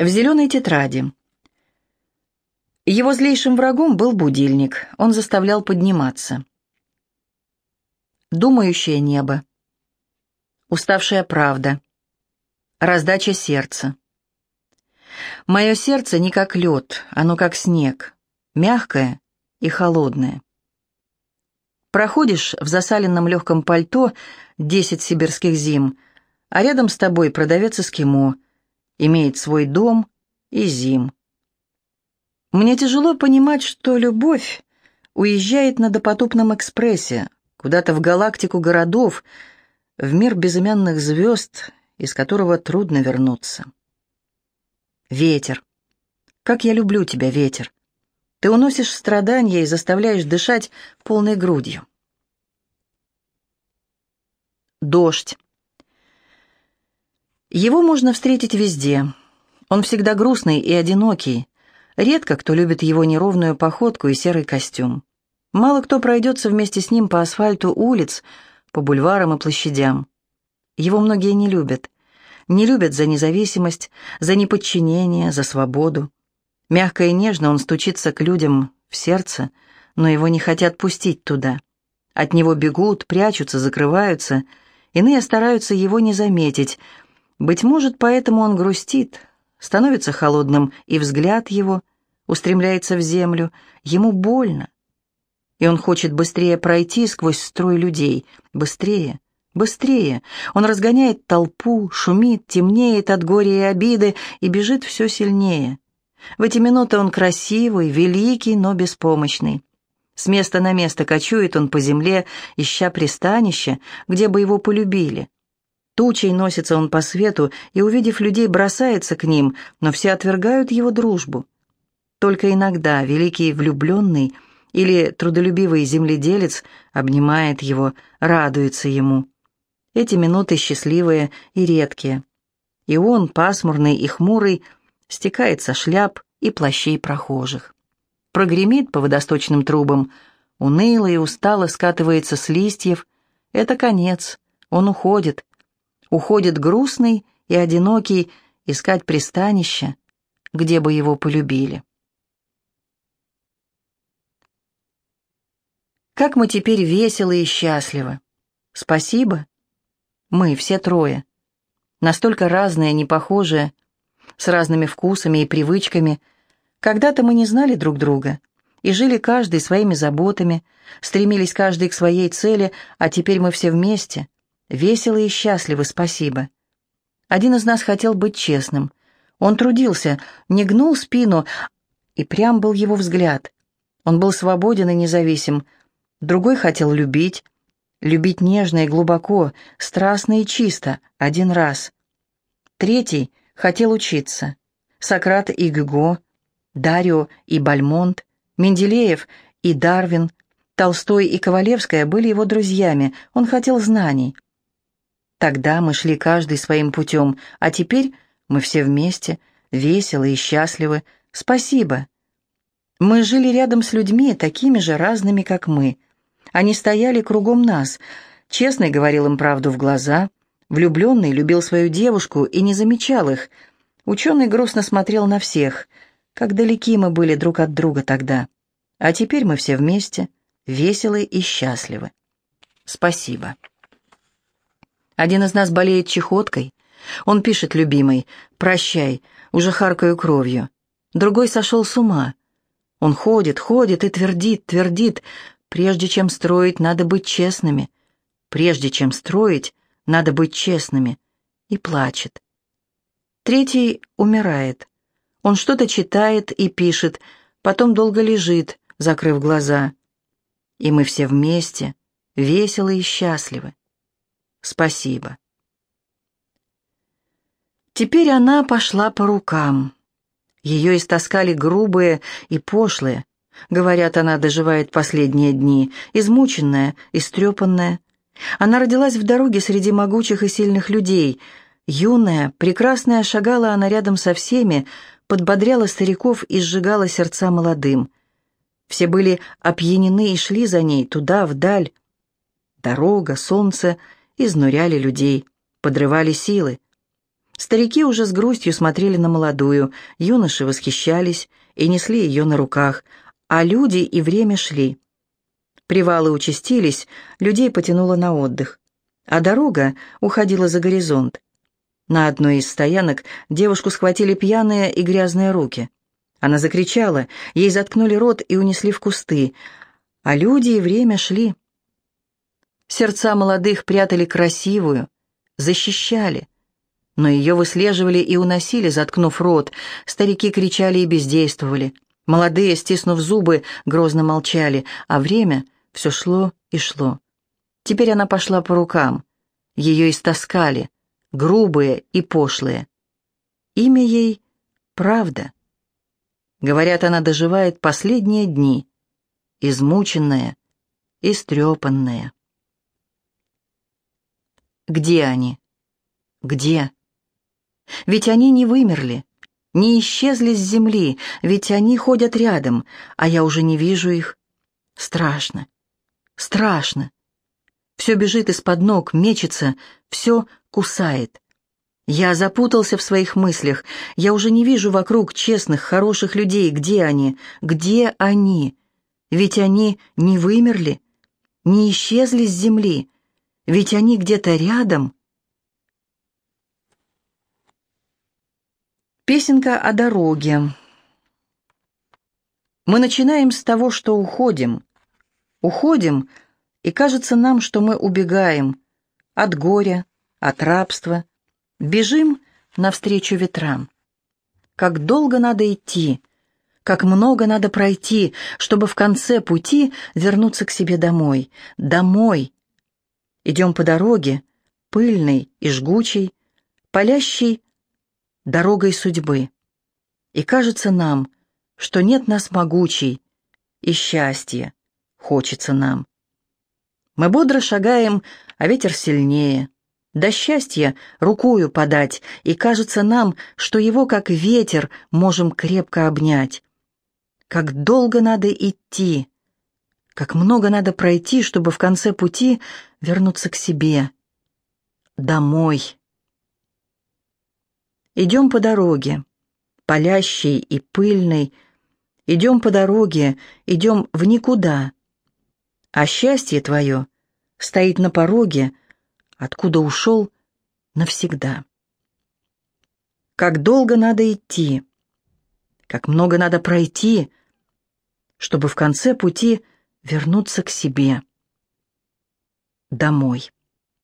В зеленой тетради. Его злейшим врагом был будильник. Он заставлял подниматься. Думающее небо. Уставшая правда. Раздача сердца. Мое сердце не как лед, оно как снег, мягкое и холодное. Проходишь в засаленном легком пальто десять сибирских зим, а рядом с тобой продавец эскимо, имеет свой дом и зим. Мне тяжело понимать, что любовь уезжает на допотопном экспрессе, куда-то в галактику городов, в мир безымянных звезд, из которого трудно вернуться. Ветер. Как я люблю тебя, ветер. Ты уносишь страдания и заставляешь дышать полной грудью. Дождь. Его можно встретить везде. Он всегда грустный и одинокий. Редко кто любит его неровную походку и серый костюм. Мало кто пройдется вместе с ним по асфальту улиц, по бульварам и площадям. Его многие не любят. Не любят за независимость, за неподчинение, за свободу. Мягко и нежно он стучится к людям в сердце, но его не хотят пустить туда. От него бегут, прячутся, закрываются. Иные стараются его не заметить — быть может, поэтому он грустит, становится холодным, и взгляд его устремляется в землю, ему больно. И он хочет быстрее пройти сквозь строй людей, быстрее, быстрее. Он разгоняет толпу, шумит, темнеет от горя и обиды и бежит все сильнее. В эти минуты он красивый, великий, но беспомощный. С места на место кочует он по земле, ища пристанище, где бы его полюбили. Тучей носится он по свету и, увидев людей, бросается к ним, но все отвергают его дружбу. Только иногда великий влюбленный или трудолюбивый земледелец обнимает его, радуется ему. Эти минуты счастливые и редкие. И он, пасмурный и хмурый, стекает со шляп и плащей прохожих. Прогремит по водосточным трубам, уныло и устало скатывается с листьев. Это конец, он уходит, уходит грустный и одинокий искать пристанище, где бы его полюбили. Как мы теперь веселы и счастливы. Спасибо. Мы все трое. Настолько разные, непохожие, с разными вкусами и привычками. Когда-то мы не знали друг друга и жили каждый своими заботами, стремились каждый к своей цели, а теперь мы все вместе — Веселы и счастливы, спасибо. Один из нас хотел быть честным. Он трудился, не гнул спину, и прям был его взгляд. Он был свободен и независим. Другой хотел любить. Любить нежно и глубоко, страстно и чисто, один раз. Третий хотел учиться. Сократ и Гюго, Дарио и Бальмонт, Менделеев и Дарвин, Толстой и Ковалевская были его друзьями, он хотел знаний. Тогда мы шли каждый своим путем, а теперь мы все вместе, веселы и счастливы. Спасибо. Мы жили рядом с людьми, такими же разными, как мы. Они стояли кругом нас. Честный говорил им правду в глаза. Влюбленный любил свою девушку и не замечал их. Ученый грустно смотрел на всех. Как далеки мы были друг от друга тогда. А теперь мы все вместе, веселы и счастливы. Спасибо. Один из нас болеет чехоткой. Он пишет, любимый, «Прощай, уже харкаю кровью». Другой сошел с ума. Он ходит, ходит и твердит, твердит, прежде чем строить, надо быть честными. Прежде чем строить, надо быть честными. И плачет. Третий умирает. Он что-то читает и пишет, потом долго лежит, закрыв глаза. И мы все вместе, веселы и счастливы. Спасибо. Теперь она пошла по рукам. Ее истаскали грубые и пошлые. Говорят, она доживает последние дни, измученная, истрепанная. Она родилась в дороге среди могучих и сильных людей. Юная, прекрасная шагала она рядом со всеми, подбодряла стариков и сжигала сердца молодым. Все были опьянены и шли за ней туда, вдаль. Дорога, солнце — изнуряли людей, подрывали силы. Старики уже с грустью смотрели на молодую, юноши восхищались и несли ее на руках, а люди и время шли. Привалы участились, людей потянуло на отдых, а дорога уходила за горизонт. На одной из стоянок девушку схватили пьяные и грязные руки. Она закричала, ей заткнули рот и унесли в кусты, а люди и время шли. Сердца молодых прятали красивую, защищали, но ее выслеживали и уносили, заткнув рот. Старики кричали и бездействовали. Молодые, стиснув зубы, грозно молчали, а время все шло и шло. Теперь она пошла по рукам. Ее истаскали, грубые и пошлые. Имя ей — Правда. Говорят, она доживает последние дни, измученная, истрепанная. Где они? Где? Ведь они не вымерли, не исчезли с земли, ведь они ходят рядом, а я уже не вижу их. Страшно, страшно. Все бежит из-под ног, мечется, все кусает. Я запутался в своих мыслях. Я уже не вижу вокруг честных, хороших людей. Где они? Где они? Ведь они не вымерли, не исчезли с земли. Ведь они где-то рядом. Песенка о дороге. Мы начинаем с того, что уходим. Уходим, и кажется нам, что мы убегаем от горя, от рабства, бежим навстречу ветрам. Как долго надо идти, как много надо пройти, чтобы в конце пути вернуться к себе домой. Домой. Идем по дороге, пыльной и жгучей, палящей дорогой судьбы. И кажется нам, что нет нас могучей, и счастья хочется нам. Мы бодро шагаем, а ветер сильнее. До счастья рукою подать, и кажется нам, что его, как ветер, можем крепко обнять. Как долго надо идти, как много надо пройти, чтобы в конце пути вернуться к себе, домой. Идем по дороге, палящей и пыльной, идем по дороге, идем в никуда. А счастье твое стоит на пороге, откуда ушел навсегда. Как долго надо идти, как много надо пройти, чтобы в конце пути вернуться к себе, домой.